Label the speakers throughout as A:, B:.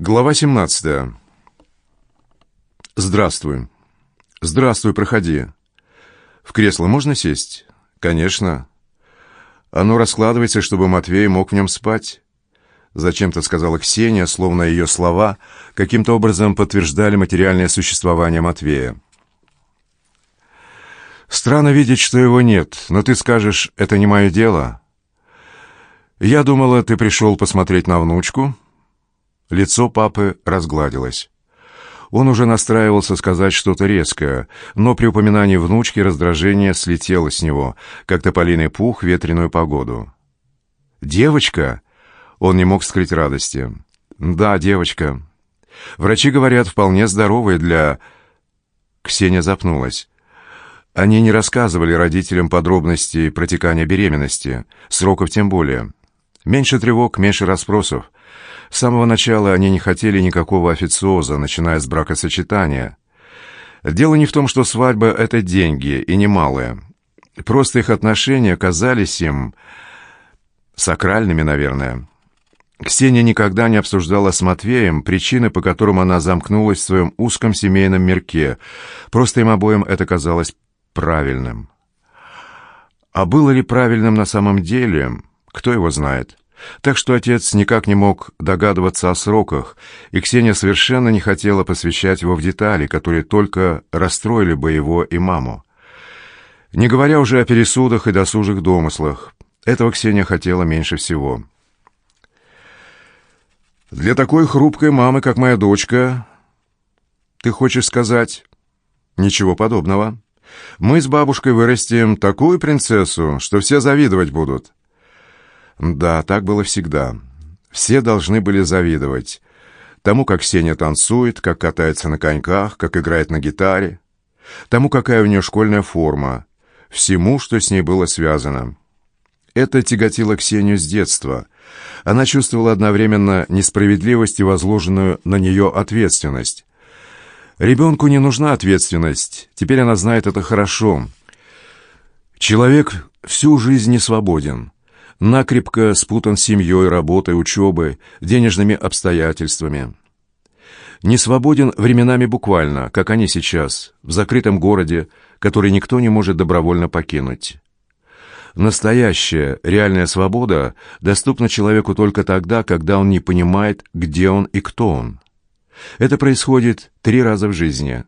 A: Глава 17. Здравствуй. Здравствуй, проходи. В кресло можно сесть? Конечно. Оно раскладывается, чтобы Матвей мог в нем спать. Зачем-то сказала Ксения, словно ее слова каким-то образом подтверждали материальное существование Матвея. Странно видеть, что его нет, но ты скажешь, это не мое дело. Я думала, ты пришел посмотреть на внучку. Лицо папы разгладилось. Он уже настраивался сказать что-то резкое, но при упоминании внучки раздражение слетело с него, как тополиный пух в ветреную погоду. «Девочка?» Он не мог скрыть радости. «Да, девочка. Врачи говорят, вполне здоровая для...» Ксения запнулась. Они не рассказывали родителям подробностей протекания беременности, сроков тем более. Меньше тревог, меньше расспросов. С самого начала они не хотели никакого официоза, начиная с бракосочетания. Дело не в том, что свадьба — это деньги, и немалые. Просто их отношения казались им сакральными, наверное. Ксения никогда не обсуждала с Матвеем причины, по которым она замкнулась в своем узком семейном мирке. Просто им обоим это казалось правильным. А было ли правильным на самом деле, кто его знает? Так что отец никак не мог догадываться о сроках, и Ксения совершенно не хотела посвящать его в детали, которые только расстроили бы его и маму. Не говоря уже о пересудах и досужих домыслах, этого Ксения хотела меньше всего. «Для такой хрупкой мамы, как моя дочка, ты хочешь сказать...» «Ничего подобного. Мы с бабушкой вырастим такую принцессу, что все завидовать будут». Да, так было всегда. Все должны были завидовать. Тому, как Сеня танцует, как катается на коньках, как играет на гитаре. Тому, какая у нее школьная форма. Всему, что с ней было связано. Это тяготило Ксению с детства. Она чувствовала одновременно несправедливость и возложенную на нее ответственность. Ребенку не нужна ответственность. Теперь она знает это хорошо. Человек всю жизнь не свободен накрепко спутан семьей, работой, учебой, денежными обстоятельствами. Не свободен временами буквально, как они сейчас, в закрытом городе, который никто не может добровольно покинуть. Настоящая, реальная свобода доступна человеку только тогда, когда он не понимает, где он и кто он. Это происходит три раза в жизни.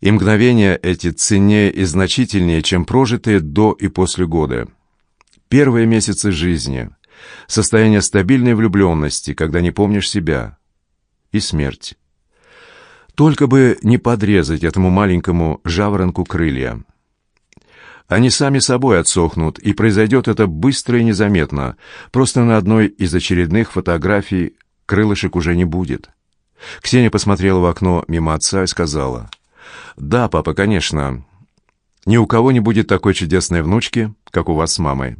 A: И мгновения эти ценнее и значительнее, чем прожитые до и после года первые месяцы жизни, состояние стабильной влюбленности, когда не помнишь себя, и смерть. Только бы не подрезать этому маленькому жаворонку крылья. Они сами собой отсохнут, и произойдет это быстро и незаметно. Просто на одной из очередных фотографий крылышек уже не будет. Ксения посмотрела в окно мимо отца и сказала, «Да, папа, конечно. Ни у кого не будет такой чудесной внучки, как у вас с мамой».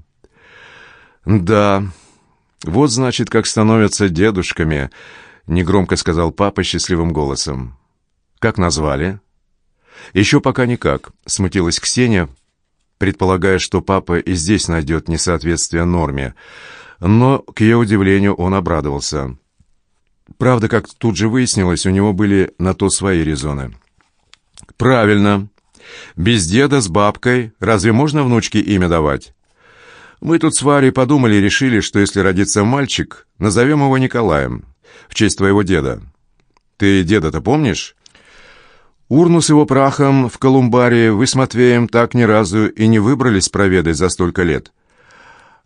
A: «Да, вот, значит, как становятся дедушками», — негромко сказал папа счастливым голосом. «Как назвали?» «Еще пока никак», — смутилась Ксения, предполагая, что папа и здесь найдет несоответствие норме. Но, к ее удивлению, он обрадовался. Правда, как тут же выяснилось, у него были на то свои резоны. «Правильно. Без деда с бабкой разве можно внучке имя давать?» Мы тут с Варей подумали и решили, что если родится мальчик, назовем его Николаем, в честь твоего деда. Ты деда-то помнишь? Урну с его прахом в Колумбарии вы с Матвеем так ни разу и не выбрались проведать за столько лет.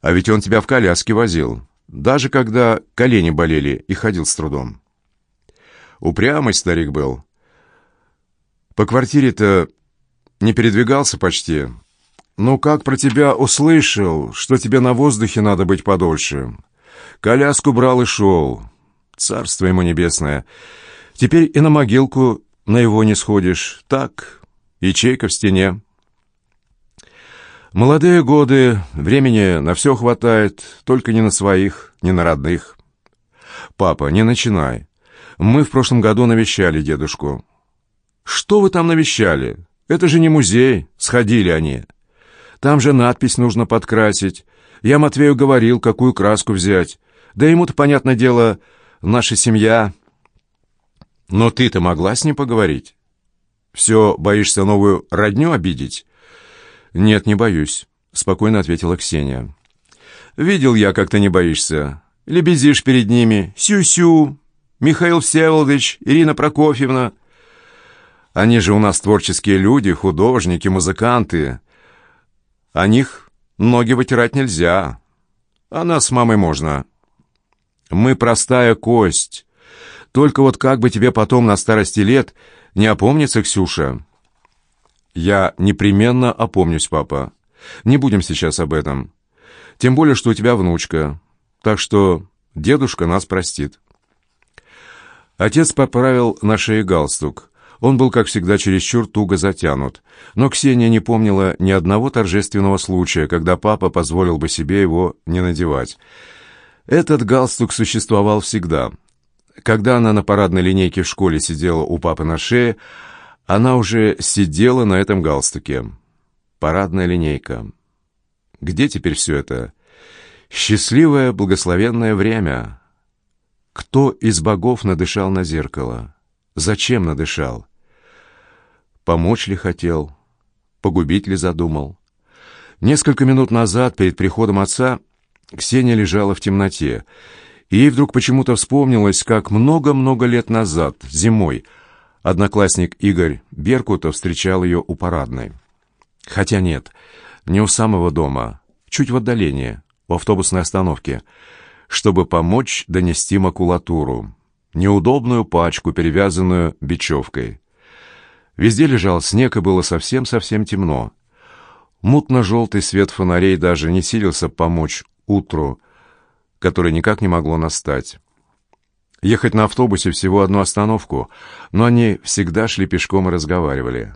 A: А ведь он тебя в коляске возил, даже когда колени болели и ходил с трудом. Упрямый старик был. По квартире-то не передвигался почти, «Ну как про тебя услышал, что тебе на воздухе надо быть подольше? Коляску брал и шел. Царство ему небесное. Теперь и на могилку на его не сходишь. Так, ячейка в стене». Молодые годы, времени на все хватает, только не на своих, не на родных. Папа, не начинай. Мы в прошлом году навещали дедушку. Что вы там навещали? Это же не музей, сходили они. Там же надпись нужно подкрасить. Я Матвею говорил, какую краску взять. Да ему-то, понятное дело, наша семья. Но ты-то могла с ним поговорить? Все боишься новую родню обидеть? Нет, не боюсь, спокойно ответила Ксения. Видел я, как ты не боишься. Лебезишь перед ними. Сю-сю. Михаил Всеволодович, Ирина Прокофьевна. Они же у нас творческие люди, художники, музыканты. О них ноги вытирать нельзя. А нас с мамой можно. Мы простая кость. Только вот как бы тебе потом на старости лет не опомниться, Ксюша? Я непременно опомнюсь, папа. Не будем сейчас об этом. Тем более, что у тебя внучка. Так что дедушка нас простит. Отец поправил на шее галстук. Он был, как всегда, чересчур туго затянут. Но Ксения не помнила ни одного торжественного случая, когда папа позволил бы себе его не надевать. Этот галстук существовал всегда. Когда она на парадной линейке в школе сидела у папы на шее, она уже сидела на этом галстуке. Парадная линейка. Где теперь все это? Счастливое, благословенное время. Кто из богов надышал на зеркало? Зачем надышал? Помочь ли хотел? Погубить ли задумал? Несколько минут назад, перед приходом отца, Ксения лежала в темноте, и ей вдруг почему-то вспомнилось, как много-много лет назад, зимой, одноклассник Игорь Беркутов встречал ее у парадной. Хотя нет, не у самого дома, чуть в отдалении, у автобусной остановки, чтобы помочь донести макулатуру, неудобную пачку, перевязанную бечевкой. Везде лежал снег, и было совсем-совсем темно. Мутно-желтый свет фонарей даже не силился помочь утру, которое никак не могло настать. Ехать на автобусе всего одну остановку, но они всегда шли пешком и разговаривали.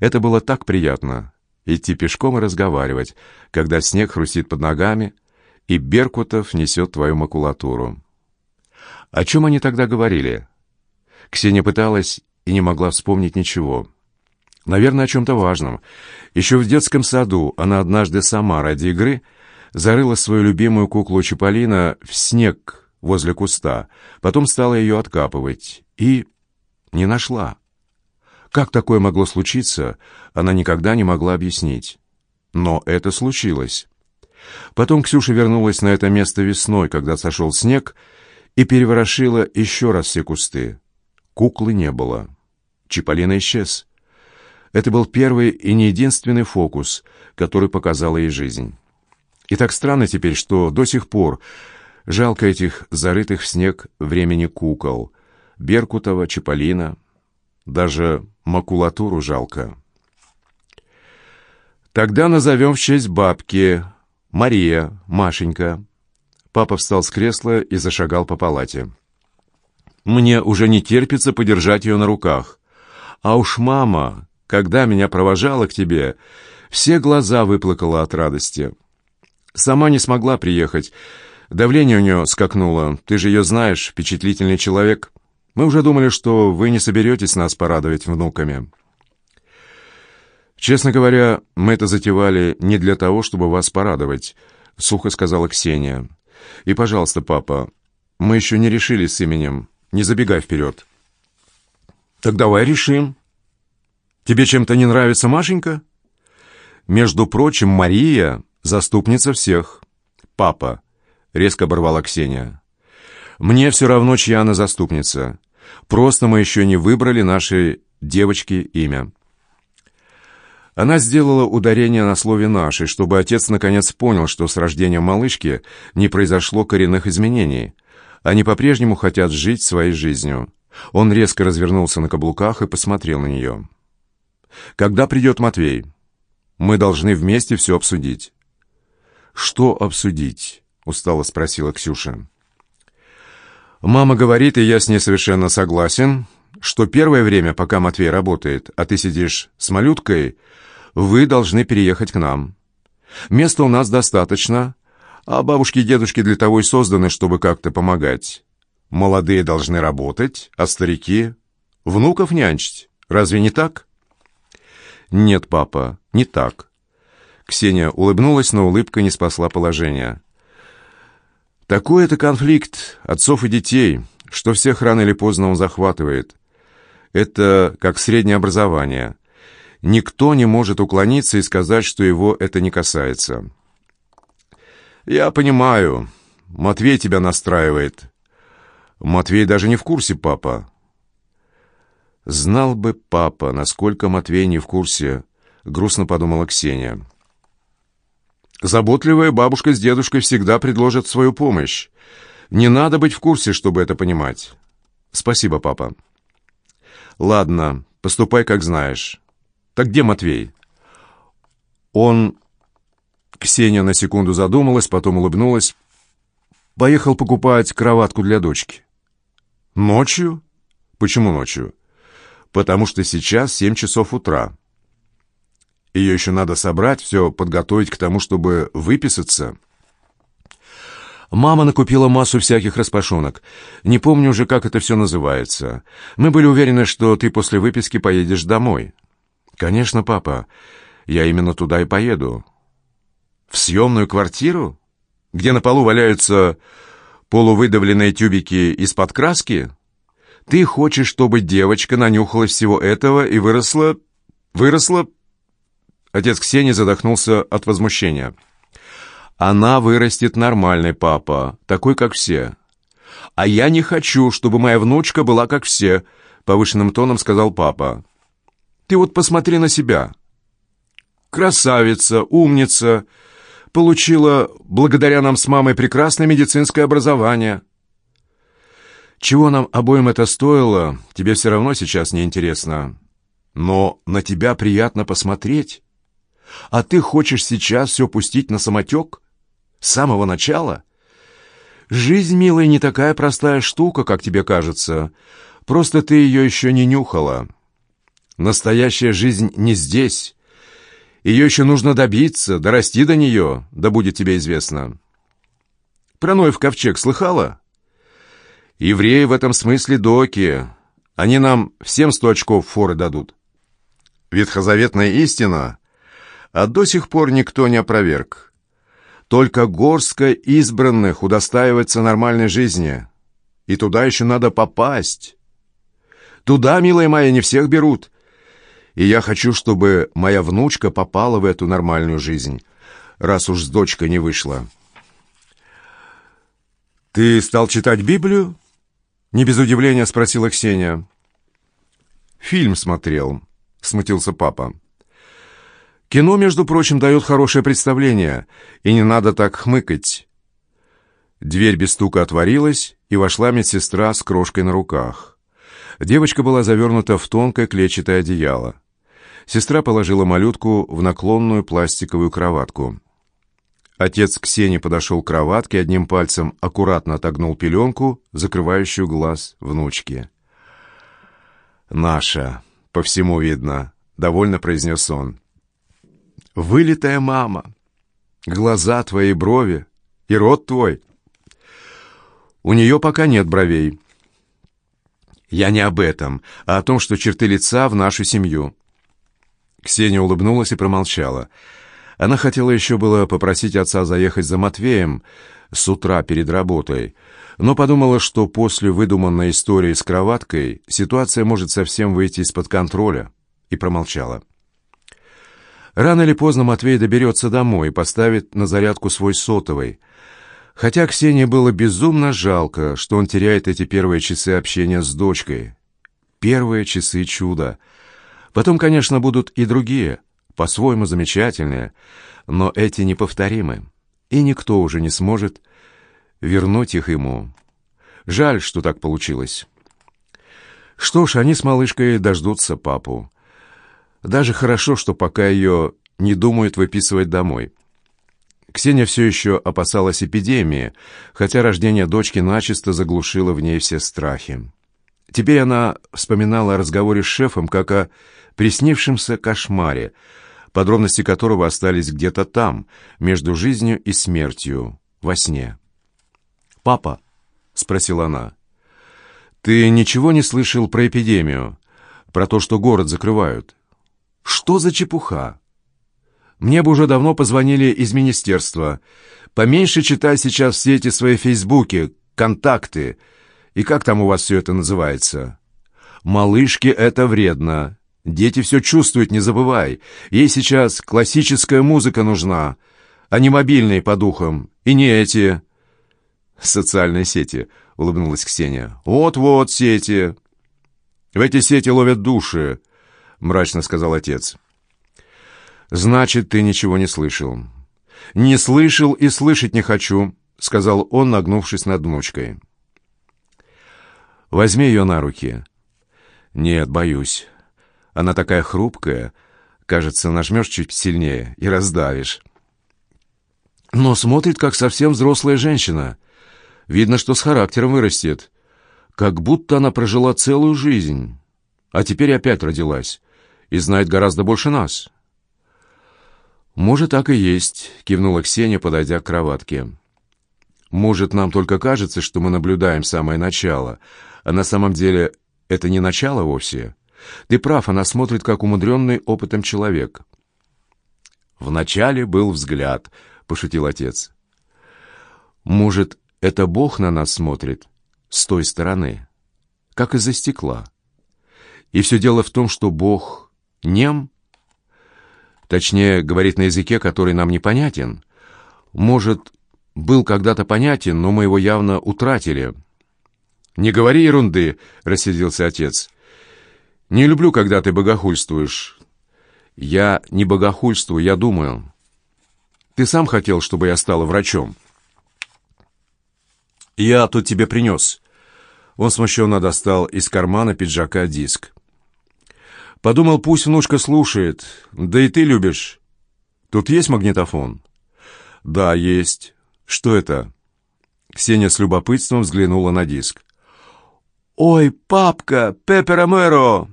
A: Это было так приятно — идти пешком и разговаривать, когда снег хрустит под ногами, и Беркутов несет твою макулатуру. О чем они тогда говорили? Ксения пыталась и не могла вспомнить ничего. Наверное, о чем-то важном. Еще в детском саду она однажды сама ради игры зарыла свою любимую куклу Чаполина в снег возле куста, потом стала ее откапывать и не нашла. Как такое могло случиться, она никогда не могла объяснить. Но это случилось. Потом Ксюша вернулась на это место весной, когда сошел снег, и переворошила еще раз все кусты. Куклы не было. Чиполлино исчез. Это был первый и не единственный фокус, который показала ей жизнь. И так странно теперь, что до сих пор жалко этих зарытых в снег времени кукол. Беркутова, Чиполлино, даже макулатуру жалко. Тогда назовем в честь бабки. Мария, Машенька. Папа встал с кресла и зашагал по палате. Мне уже не терпится подержать ее на руках. А уж мама, когда меня провожала к тебе, все глаза выплакала от радости. Сама не смогла приехать. Давление у нее скакнуло. Ты же ее знаешь, впечатлительный человек. Мы уже думали, что вы не соберетесь нас порадовать внуками. Честно говоря, мы это затевали не для того, чтобы вас порадовать, сухо сказала Ксения. И, пожалуйста, папа, мы еще не решили с именем. Не забегай вперед. Так давай решим. Тебе чем-то не нравится Машенька? Между прочим, Мария — заступница всех. Папа, — резко оборвала Ксения. Мне все равно, чья она заступница. Просто мы еще не выбрали нашей девочке имя. Она сделала ударение на слове «нашей», чтобы отец наконец понял, что с рождением малышки не произошло коренных изменений, они по-прежнему хотят жить своей жизнью. Он резко развернулся на каблуках и посмотрел на нее. «Когда придет Матвей? Мы должны вместе все обсудить». «Что обсудить?» — устало спросила Ксюша. «Мама говорит, и я с ней совершенно согласен, что первое время, пока Матвей работает, а ты сидишь с малюткой, вы должны переехать к нам. Места у нас достаточно, а бабушки и дедушки для того и созданы, чтобы как-то помогать. Молодые должны работать, а старики — внуков нянчить. Разве не так? Нет, папа, не так. Ксения улыбнулась, но улыбка не спасла положение. Такой это конфликт отцов и детей. что всех рано или поздно он захватывает. Это как среднее образование. Никто не может уклониться и сказать, что его это не касается. «Я понимаю. Матвей тебя настраивает». «Матвей даже не в курсе, папа». «Знал бы папа, насколько Матвей не в курсе», — грустно подумала Ксения. «Заботливая бабушка с дедушкой всегда предложат свою помощь. Не надо быть в курсе, чтобы это понимать». «Спасибо, папа». «Ладно, поступай, как знаешь. Так где Матвей?» «Он...» Ксения на секунду задумалась, потом улыбнулась. «Поехал покупать кроватку для дочки». «Ночью?» «Почему ночью?» «Потому что сейчас семь часов утра». Ее еще надо собрать, все подготовить к тому, чтобы выписаться. Мама накупила массу всяких распашонок. Не помню уже, как это все называется. Мы были уверены, что ты после выписки поедешь домой. Конечно, папа. Я именно туда и поеду. В съемную квартиру? Где на полу валяются полувыдавленные тюбики из-под краски? Ты хочешь, чтобы девочка нанюхалась всего этого и выросла... Выросла Отец Ксении задохнулся от возмущения. «Она вырастет нормальной, папа, такой, как все». «А я не хочу, чтобы моя внучка была как все», — повышенным тоном сказал папа. «Ты вот посмотри на себя. Красавица, умница, получила благодаря нам с мамой прекрасное медицинское образование». «Чего нам обоим это стоило, тебе все равно сейчас не интересно. Но на тебя приятно посмотреть». А ты хочешь сейчас все пустить на самотек? С самого начала? Жизнь, милая, не такая простая штука, как тебе кажется. Просто ты ее еще не нюхала. Настоящая жизнь не здесь. Ее еще нужно добиться, дорасти до нее, да будет тебе известно. Про Ноев ковчег слыхала? Евреи в этом смысле доки. Они нам всем сто очков форы дадут. Ветхозаветная истина а до сих пор никто не опроверг. Только горстка избранных удостаивается нормальной жизни. И туда еще надо попасть. Туда, милая моя, не всех берут. И я хочу, чтобы моя внучка попала в эту нормальную жизнь, раз уж с дочкой не вышла. «Ты стал читать Библию?» Не без удивления спросила Ксения. «Фильм смотрел», — смутился папа. Кино, между прочим, дает хорошее представление, и не надо так хмыкать. Дверь без стука отворилась, и вошла медсестра с крошкой на руках. Девочка была завернута в тонкое клетчатое одеяло. Сестра положила малютку в наклонную пластиковую кроватку. Отец Ксении подошел к кроватке, одним пальцем аккуратно отогнул пеленку, закрывающую глаз внучки. «Наша, по всему видно», — довольно произнес он вылитая мама. Глаза твои, брови и рот твой. У нее пока нет бровей. Я не об этом, а о том, что черты лица в нашу семью. Ксения улыбнулась и промолчала. Она хотела еще было попросить отца заехать за Матвеем с утра перед работой, но подумала, что после выдуманной истории с кроваткой ситуация может совсем выйти из-под контроля, и промолчала. Рано или поздно Матвей доберется домой и поставит на зарядку свой сотовый. Хотя Ксении было безумно жалко, что он теряет эти первые часы общения с дочкой. Первые часы чуда. Потом, конечно, будут и другие, по-своему замечательные, но эти неповторимы, и никто уже не сможет вернуть их ему. Жаль, что так получилось. Что ж, они с малышкой дождутся папу. Даже хорошо, что пока ее не думают выписывать домой. Ксения все еще опасалась эпидемии, хотя рождение дочки начисто заглушило в ней все страхи. Теперь она вспоминала о разговоре с шефом как о приснившемся кошмаре, подробности которого остались где-то там, между жизнью и смертью, во сне. «Папа», — спросила она, — «ты ничего не слышал про эпидемию, про то, что город закрывают?» Что за чепуха? Мне бы уже давно позвонили из министерства. Поменьше читай сейчас все эти свои фейсбуки, контакты. И как там у вас все это называется? Малышке это вредно. Дети все чувствуют, не забывай. Ей сейчас классическая музыка нужна, а не мобильные по духам. И не эти... Социальные сети, улыбнулась Ксения. Вот-вот сети. В эти сети ловят души, мрачно сказал отец. Значит, ты ничего не слышал. Не слышал и слышать не хочу, сказал он, нагнувшись над внучкой. Возьми ее на руки. Нет, боюсь. Она такая хрупкая. Кажется, нажмешь чуть сильнее и раздавишь. Но смотрит, как совсем взрослая женщина. Видно, что с характером вырастет. Как будто она прожила целую жизнь. А теперь опять родилась. И знает гораздо больше нас. «Может, так и есть», — кивнула Ксения, подойдя к кроватке. «Может, нам только кажется, что мы наблюдаем самое начало, а на самом деле это не начало вовсе. Ты прав, она смотрит, как умудренный опытом человек». «Вначале был взгляд», — пошутил отец. «Может, это Бог на нас смотрит с той стороны, как из-за стекла. И все дело в том, что Бог нем, точнее, говорит на языке, который нам непонятен. Может, был когда-то понятен, но мы его явно утратили». «Не говори ерунды», — рассердился отец. «Не люблю, когда ты богохульствуешь». «Я не богохульствую, я думаю. Ты сам хотел, чтобы я стала врачом». «Я тут тебе принес». Он смущенно достал из кармана пиджака диск. Подумал, пусть внушка слушает. Да и ты любишь. Тут есть магнитофон? Да, есть. Что это? Ксения с любопытством взглянула на диск. «Ой, папка, Пепе Ромеро!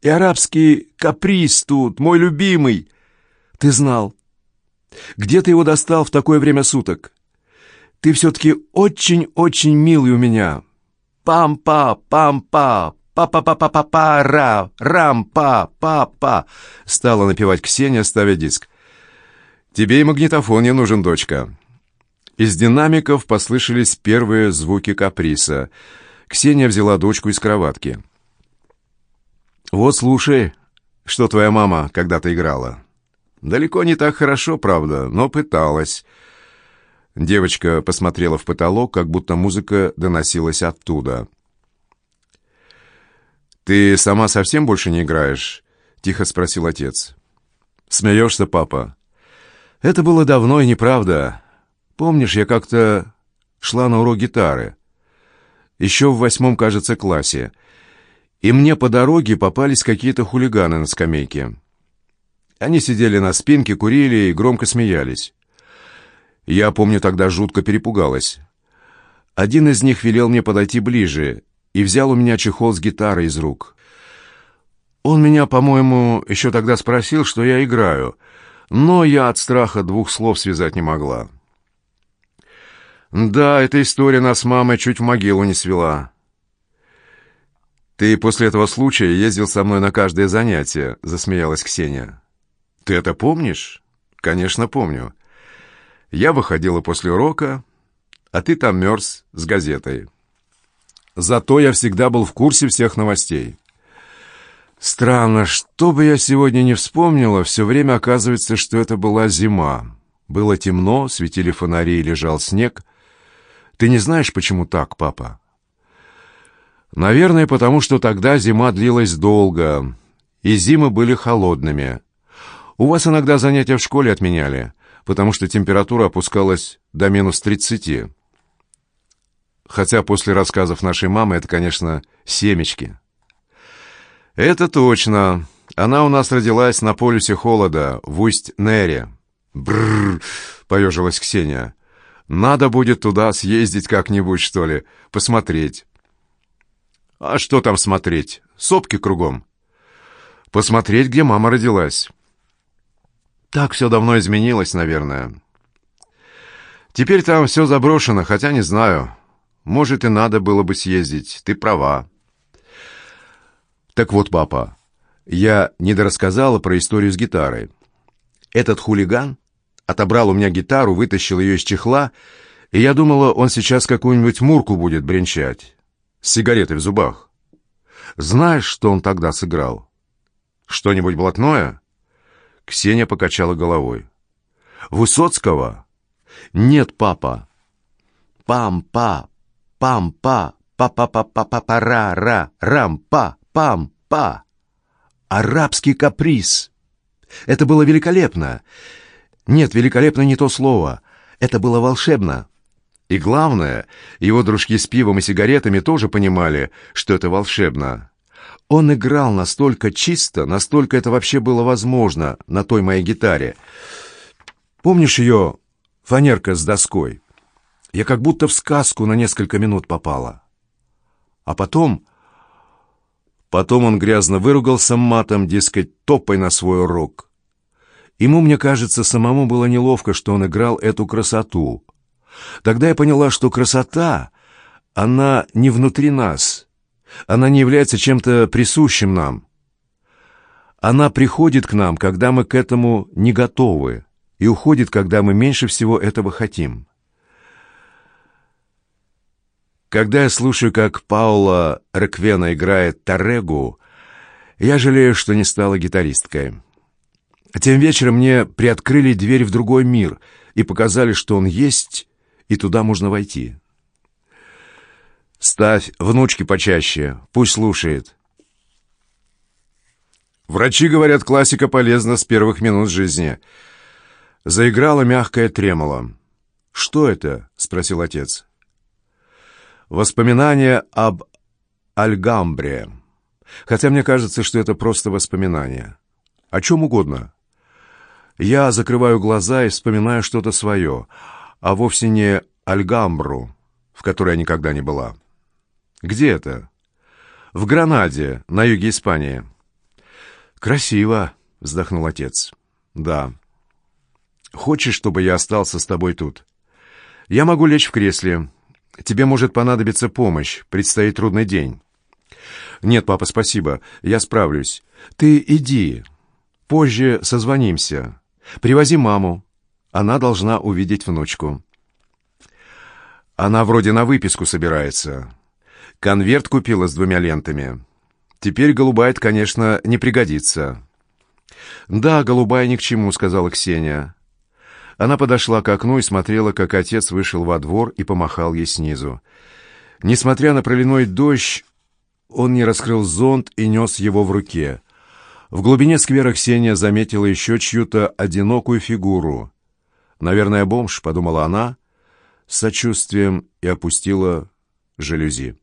A: И арабский каприз тут, мой любимый! Ты знал. Где ты его достал в такое время суток? Ты все-таки очень-очень милый у меня. Пам-па, пам-па, па-па-па-па-па-ра, рам-па-па-па!» Стала напевать Ксения, ставя диск. «Тебе и магнитофон не нужен, дочка». Из динамиков послышались первые звуки каприса. Ксения взяла дочку из кроватки. «Вот слушай, что твоя мама когда-то играла. Далеко не так хорошо, правда, но пыталась». Девочка посмотрела в потолок, как будто музыка доносилась оттуда. «Ты сама совсем больше не играешь?» — тихо спросил отец. «Смеешься, папа?» «Это было давно и неправда. Помнишь, я как-то шла на урок гитары. Еще в восьмом, кажется, классе. И мне по дороге попались какие-то хулиганы на скамейке. Они сидели на спинке, курили и громко смеялись. Я, помню, тогда жутко перепугалась. Один из них велел мне подойти ближе и взял у меня чехол с гитарой из рук. Он меня, по-моему, еще тогда спросил, что я играю, но я от страха двух слов связать не могла. Да, эта история нас с мамой чуть в могилу не свела. «Ты после этого случая ездил со мной на каждое занятие», — засмеялась Ксения. «Ты это помнишь?» «Конечно, помню. Я выходила после урока, а ты там мерз с газетой. Зато я всегда был в курсе всех новостей. Странно, что бы я сегодня не вспомнила, все время оказывается, что это была зима. Было темно, светили фонари и лежал снег. Ты не знаешь, почему так, папа? Наверное, потому что тогда зима длилась долго, и зимы были холодными. У вас иногда занятия в школе отменяли потому что температура опускалась до минус 30. Хотя после рассказов нашей мамы это, конечно, семечки. Это точно. Она у нас родилась на полюсе холода, в Усть-Нере. Бррр, поежилась Ксения. Надо будет туда съездить как-нибудь, что ли, посмотреть. А что там смотреть? Сопки кругом. Посмотреть, где мама родилась. Так все давно изменилось, наверное. Теперь там все заброшено, хотя не знаю. Может, и надо было бы съездить. Ты права. Так вот, папа, я недорассказала про историю с гитарой. Этот хулиган отобрал у меня гитару, вытащил ее из чехла, И я думала, он сейчас какую-нибудь мурку будет бренчать, с сигаретой в зубах. Знаешь, что он тогда сыграл? Что-нибудь блатное? Ксения покачала головой. Высоцкого? Нет, папа. Пам-па, пам-па, па-па-па-па-па-ра-ра, рам-па, пам-па. Арабский каприз. Это было великолепно. Нет, великолепно не то слово. Это было волшебно. И главное, его дружки с пивом и сигаретами тоже понимали, что это волшебно. Он играл настолько чисто, настолько это вообще было возможно на той моей гитаре. Помнишь ее фанерка с доской? Я как будто в сказку на несколько минут попала. А потом... Потом он грязно выругался матом, дескать, топай на свой урок. Ему, мне кажется, самому было неловко, что он играл эту красоту. Тогда я поняла, что красота, она не внутри нас, она не является чем-то присущим нам. Она приходит к нам, когда мы к этому не готовы, и уходит, когда мы меньше всего этого хотим. Когда я слушаю, как Паула Реквена играет Тарегу, я жалею, что не стала гитаристкой. Тем вечером мне приоткрыли дверь в другой мир и показали, что он есть, и туда можно войти. Ставь внучки почаще, пусть слушает. Врачи говорят, классика полезна с первых минут жизни. Заиграла мягкая тремоло. «Что это?» — спросил отец. Воспоминания об Альгамбре. Хотя мне кажется, что это просто воспоминания. О чем угодно. Я закрываю глаза и вспоминаю что-то свое, а вовсе не Альгамбру, в которой я никогда не была. Где это? В Гранаде, на юге Испании. Красиво, вздохнул отец. Да. Хочешь, чтобы я остался с тобой тут? Я могу лечь в кресле. Тебе может понадобиться помощь, предстоит трудный день. Нет, папа, спасибо, я справлюсь. Ты иди. Позже созвонимся. Привози маму. Она должна увидеть внучку. Она вроде на выписку собирается. Конверт купила с двумя лентами. Теперь голубая, конечно, не пригодится. «Да, голубая ни к чему», — сказала Ксения. Она подошла к окну и смотрела, как отец вышел во двор и помахал ей снизу. Несмотря на проливной дождь, он не раскрыл зонт и нес его в руке. В глубине сквера Ксения заметила еще чью-то одинокую фигуру. «Наверное, бомж», — подумала она, с сочувствием и опустила жалюзи.